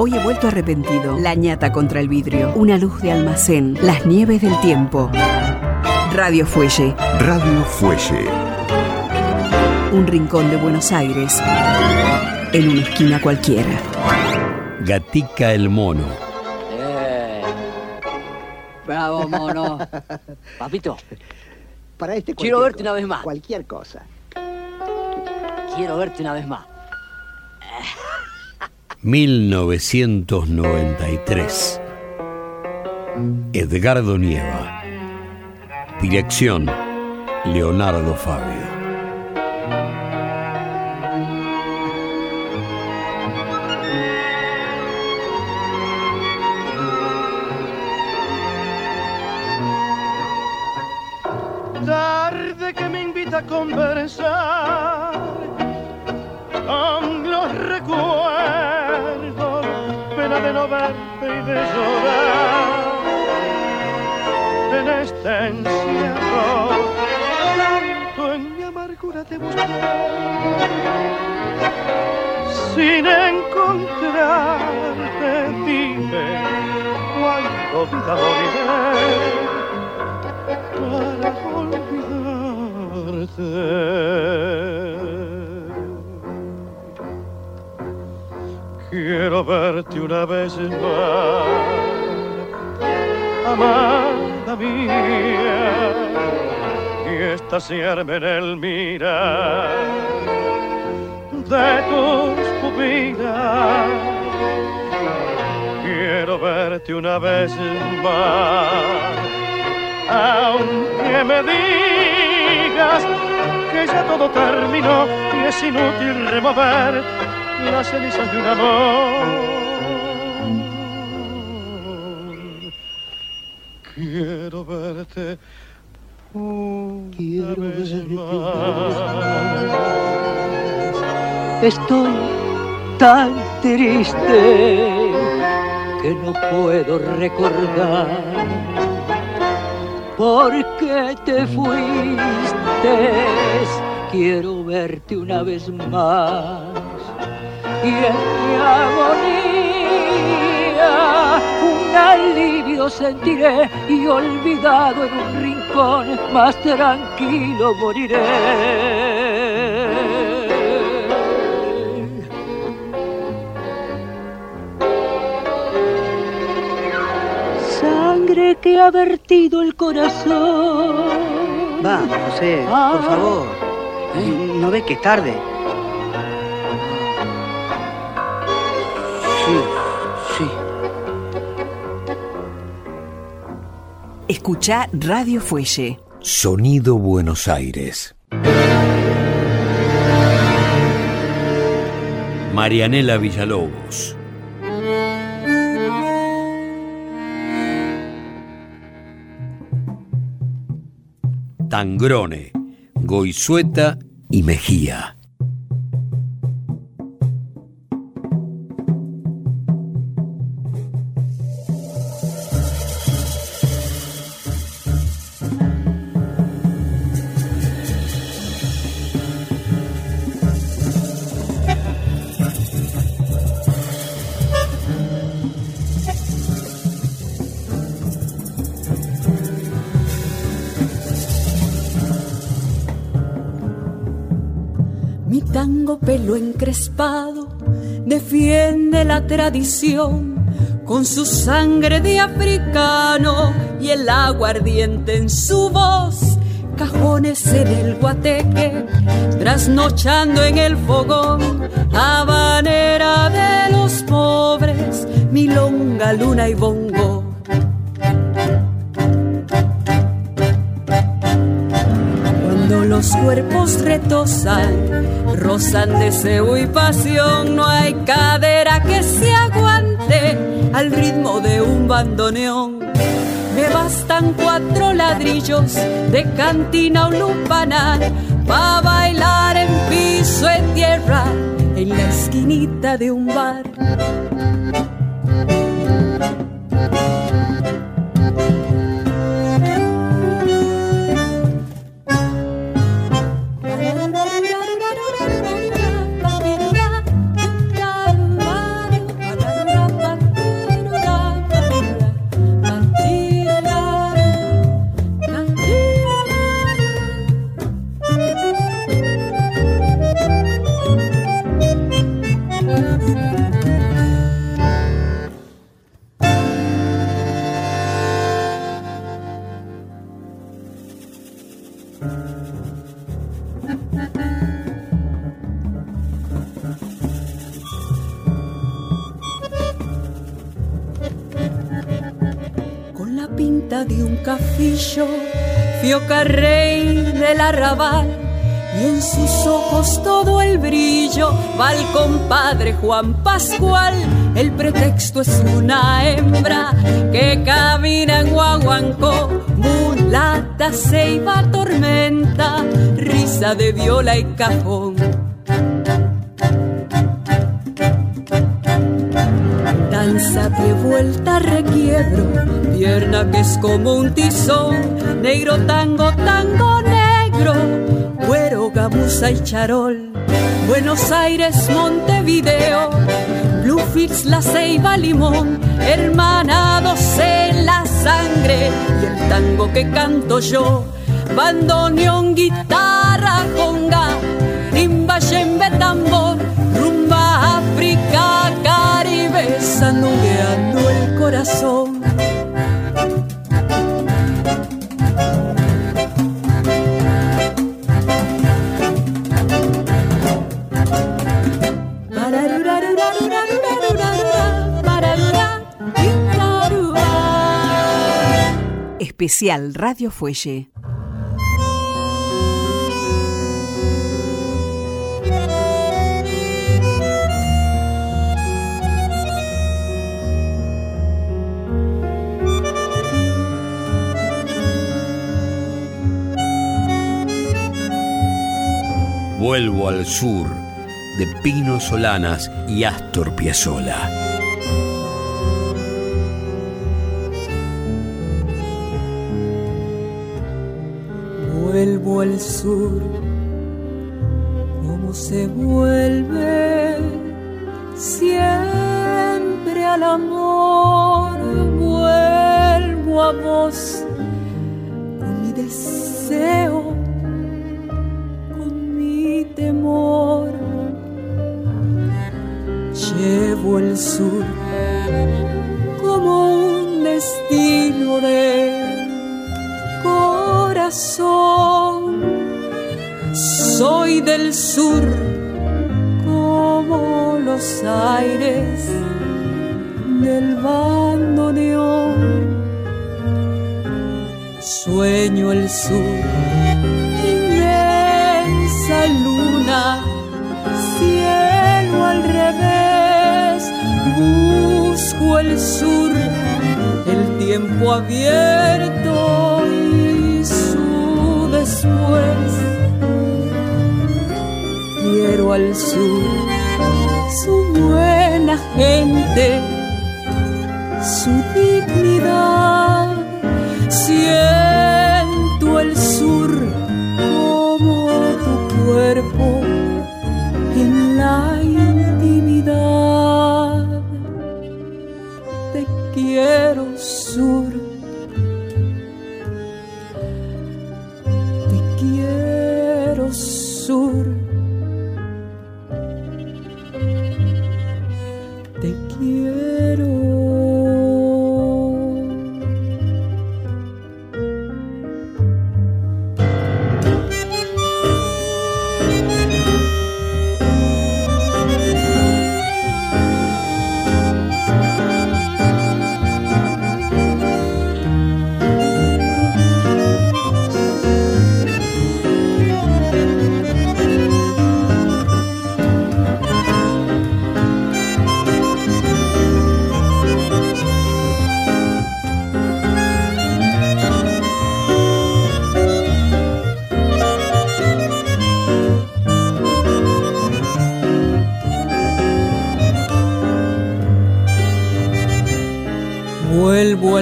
Hoy he vuelto arrepentido. La ñata contra el vidrio. Una luz de almacén. Las nieves del tiempo. Radio Fuelle. Radio Fuelle. Un rincón de Buenos Aires. En una esquina cualquiera. Gatica el mono. Eh. Bravo, mono. Papito, Para este Quiero verte una vez más. Cualquier cosa. quiero verte una vez más. 1993. Edgardo Nieva. Dirección, Leonardo Fabio. tarde que me invita a conversar con de llorar en este encierro, tanto en mi amargura te busqué. Sin encontrarte, dime cuánto vida moriré para olvidarte. Quiero verte una vez más, amada mía, y estaciarme en el mirar de tus pupilas. Quiero verte una vez más aunque me digas que ya todo terminó y es inútil remover las cenizas de un amor. Quiero verte una vez más. Estoy tan triste que no puedo recordar por qué te fuiste. Quiero verte una vez más y en mi agonía un alivio sentiré y olvidado en un rincón más tranquilo moriré. Sangre que ha vertido el corazón. Va, José, Ah. por favor. ¿Eh? ¿No ves que es tarde? Escucha Radio Fuelle. Sonido Buenos Aires. Marianela Villalobos. Tangrone, Goizueta y Mejía. Tradición con su sangre de africano y el aguardiente en su voz. Cajones en el guateque, trasnochando en el fogón, habanera de los pobres, milonga, luna y bongo. Retosan, rozan deseo y pasión, no hay cadera que se aguante al ritmo de un bandoneón. Me bastan cuatro ladrillos de cantina o lupanar pa' bailar en piso en tierra en la esquinita de un bar. Cafillo, fioca rey del arrabal, y en sus ojos todo el brillo va el compadre Juan Pascual. El pretexto es una hembra que camina en Guaguancó, mulata, ceiba, tormenta, risa de viola y cajón. De vuelta requiebro, pierna que es como un tizón, negro tango, tango negro, cuero, gamuza y charol. Buenos Aires, Montevideo, Bluefields, La Ceiba, Limón, hermanados en la sangre y el tango que canto yo, bandoneón, guitarra, conga, corazón. Especial Radio Fuelle. Vuelvo al sur de Pino Solanas y Astor Piazzolla. Vuelvo al sur, como se vuelve siempre al amor. Vuelvo a vos con mi deseo, como un destino de corazón. Soy del sur como los aires del bandoneón. Sueño el sur, inmensa luna, cielo al revés. Busco el sur, el tiempo abierto y su después. Quiero al sur, su buena gente, su dignidad.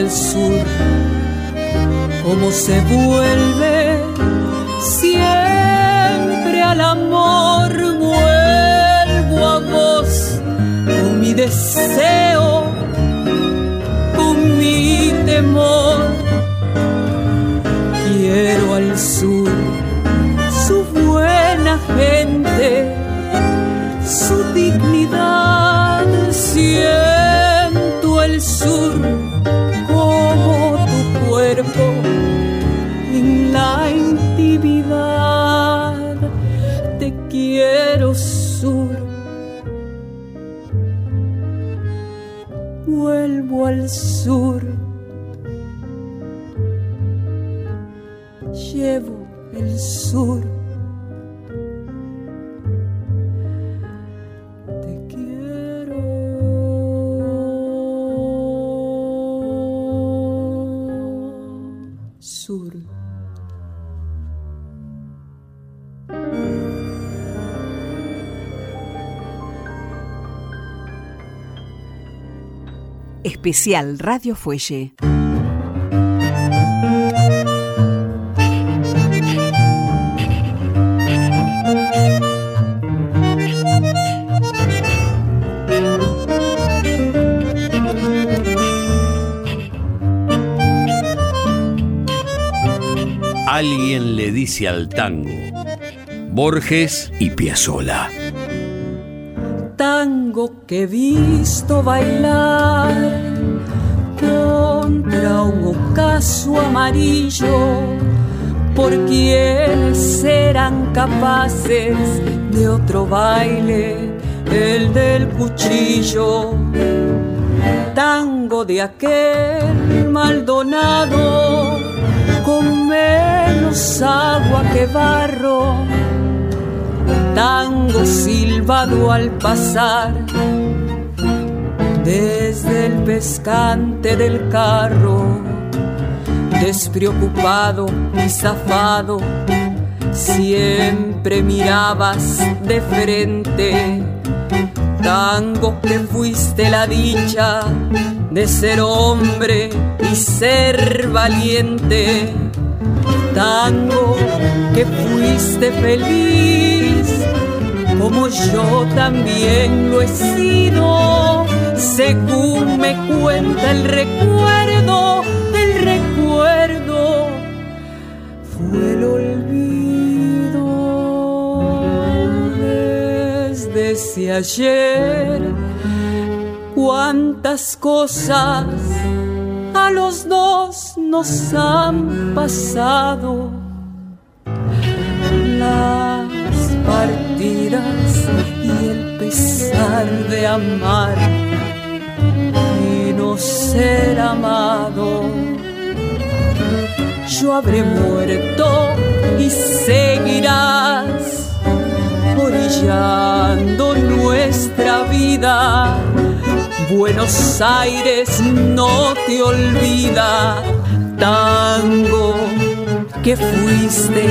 Al sur, como se vuelve siempre al amor. Vuelvo a vos con mi deseo, con mi temor. Quiero al sur, su buena gente, su dignidad. Especial Radio Fuelle. Alguien le dice al tango. Borges y Piazzolla. Tango que he visto bailar un ocaso amarillo por quienes serán capaces de otro baile, el del cuchillo. Tango de aquel Maldonado con menos agua que barro, tango silbado al pasar desde el pescante del carro, despreocupado y zafado, siempre mirabas de frente. Tango que fuiste la dicha de ser hombre y ser valiente. Tango que fuiste feliz, como yo también lo he sido, según me cuenta el recuerdo del recuerdo, fue el olvido desde ayer cuántas cosas a los dos nos han pasado. Las partidas y el pesar de amar ser amado. Yo habré muerto y seguirás orillando nuestra vida Buenos Aires no te olvida, tango que fuiste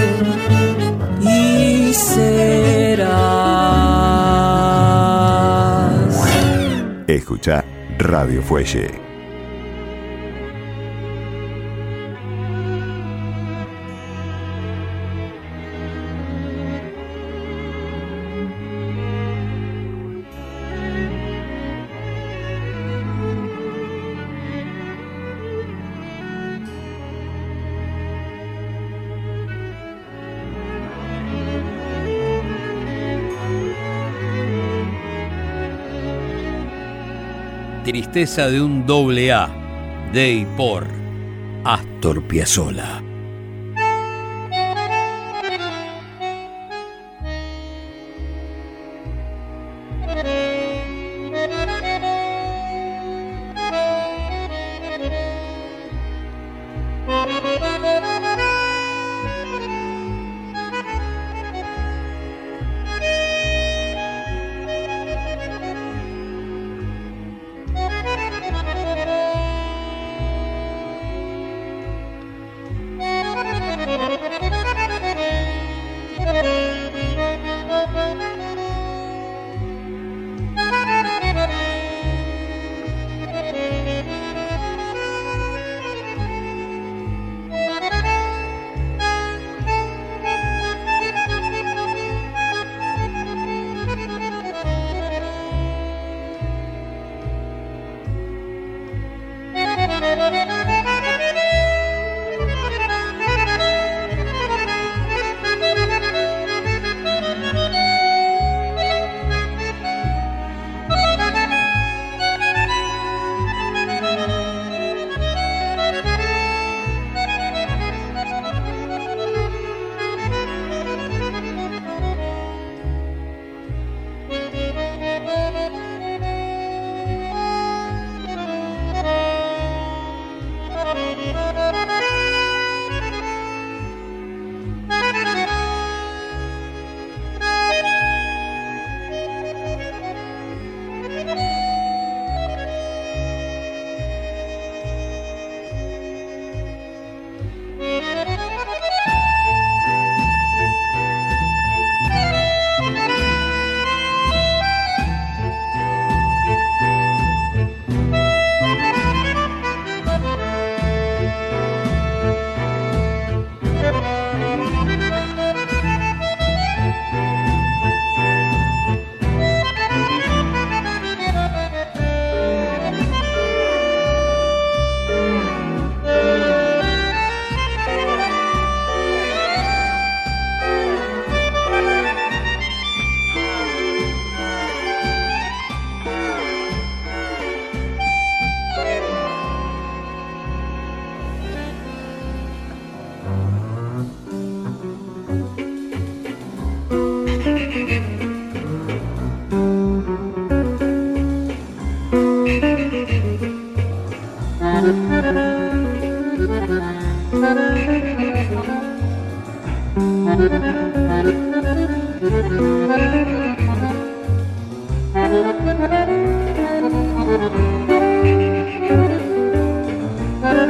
y serás. Escucha Radio Fuelle. Tristeza de un doble A, de y por Astor Piazzolla.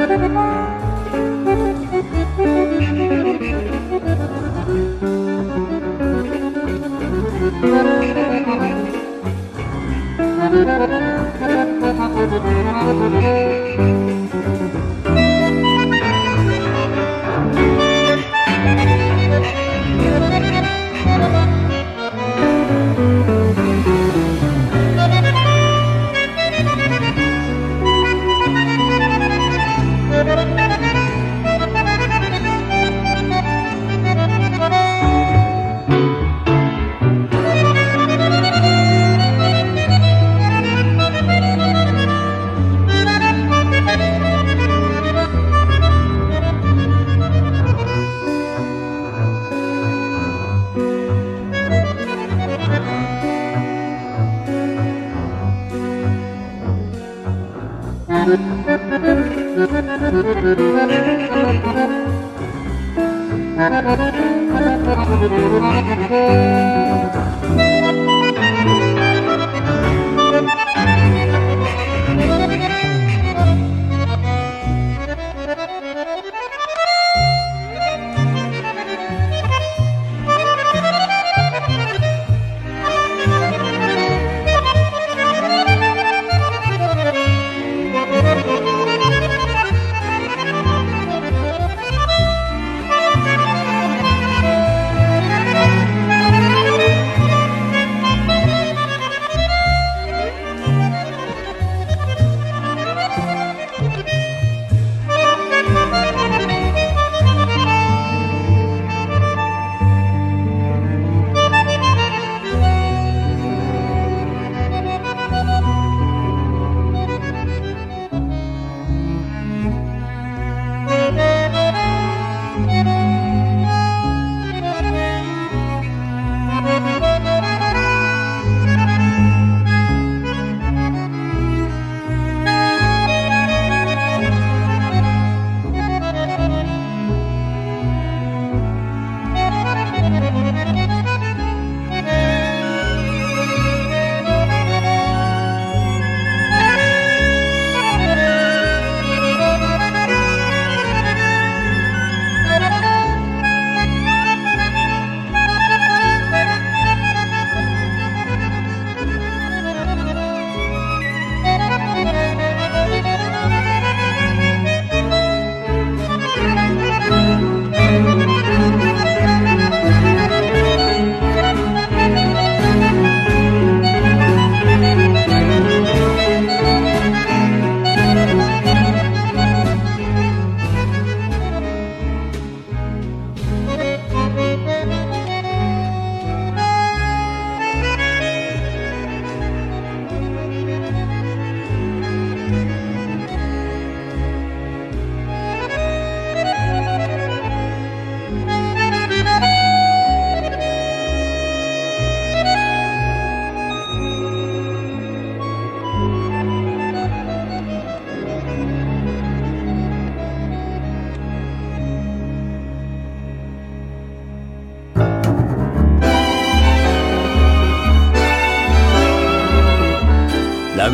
Müzik Thank you.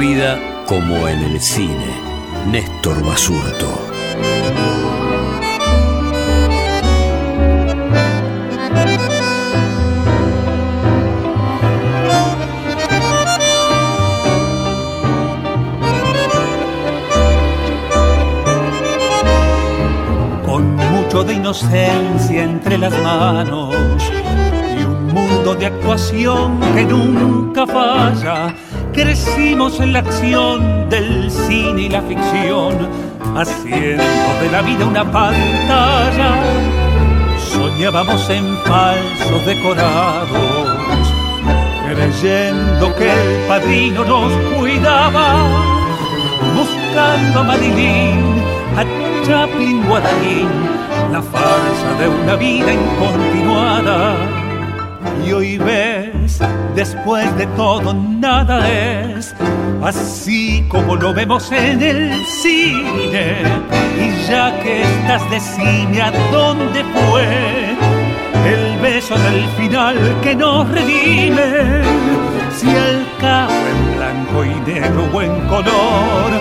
Vida como en el cine. Néstor Basurto. Con mucho de inocencia entre las manos y un mundo de actuación que nunca falla Crecimos en la acción del cine y la ficción, haciendo de la vida una pantalla. Soñábamos en falsos decorados, creyendo que el padrino nos cuidaba, buscando a Marilyn, a Chaplin Guadarín, la farsa de una vida incontinuada. Y hoy ves después de todo nada es así como lo vemos en el cine. Y ya que estás de cine, ¿a dónde fue el beso del final que nos redime? Si el cabo en blanco y negro o en color,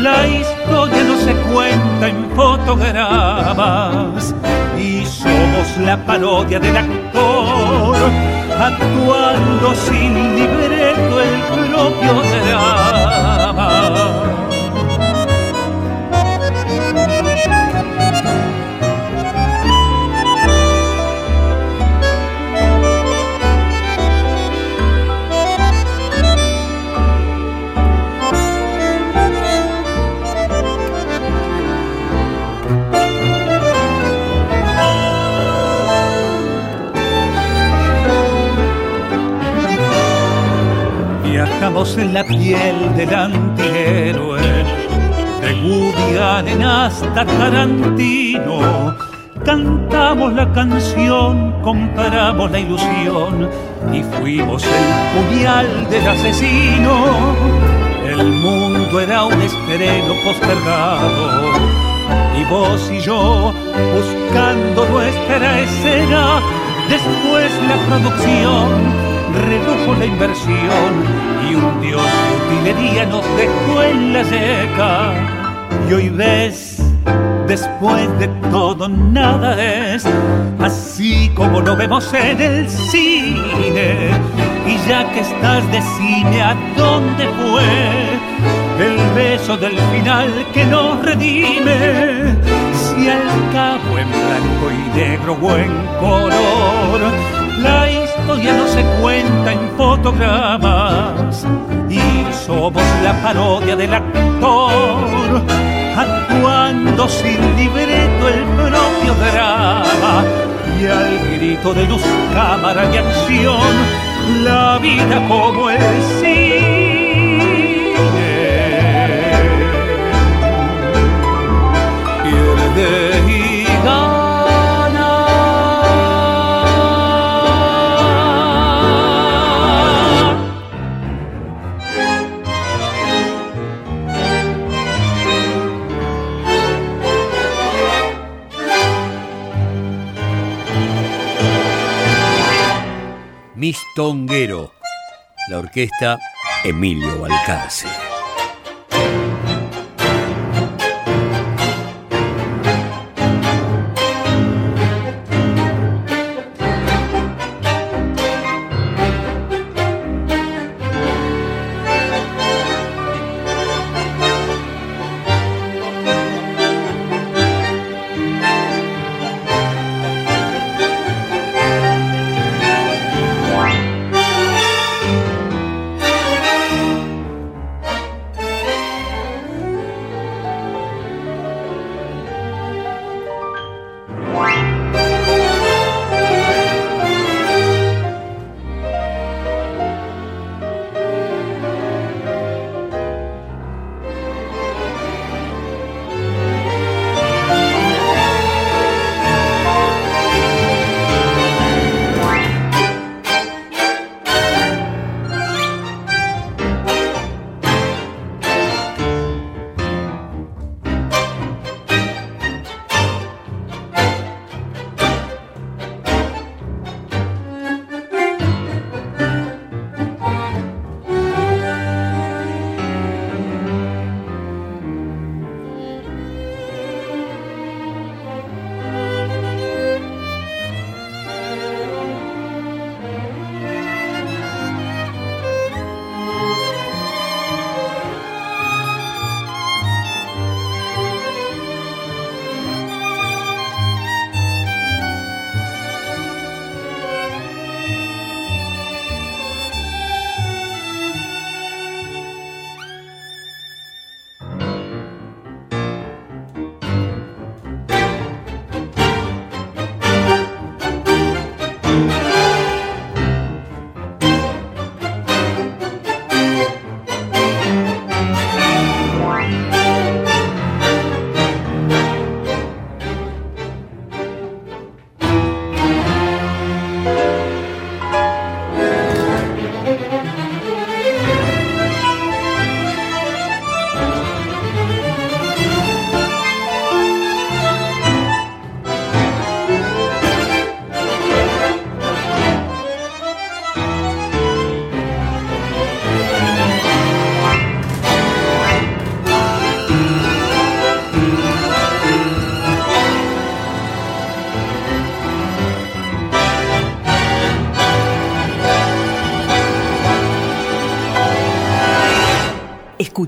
la historia no se cuenta en fotogramas y somos la parodia del actor actuando sin la piel del antihéroe, de Woody hasta Tarantino. Cantamos la canción, comparamos la ilusión y fuimos el puñal del asesino. El mundo era un estreno postergado y vos y yo buscando nuestra escena. Después la producción redujo la inversión un dios de utilería nos dejó en la seca. Y hoy ves, después de todo nada es así como lo vemos en el cine. Y ya que estás de cine, ¿a dónde fue el beso del final que nos redime? Si al cabo en blanco y negro o en color, la ya no se cuenta en fotogramas. Y somos la parodia del actor actuando sin libreto el propio drama. Y al grito de luz, cámara y acción la vida como el cine Mistonguero, la orquesta Emilio Balcarce.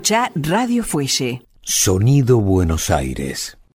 Escucha Radio Fuelle. Sonido Buenos Aires.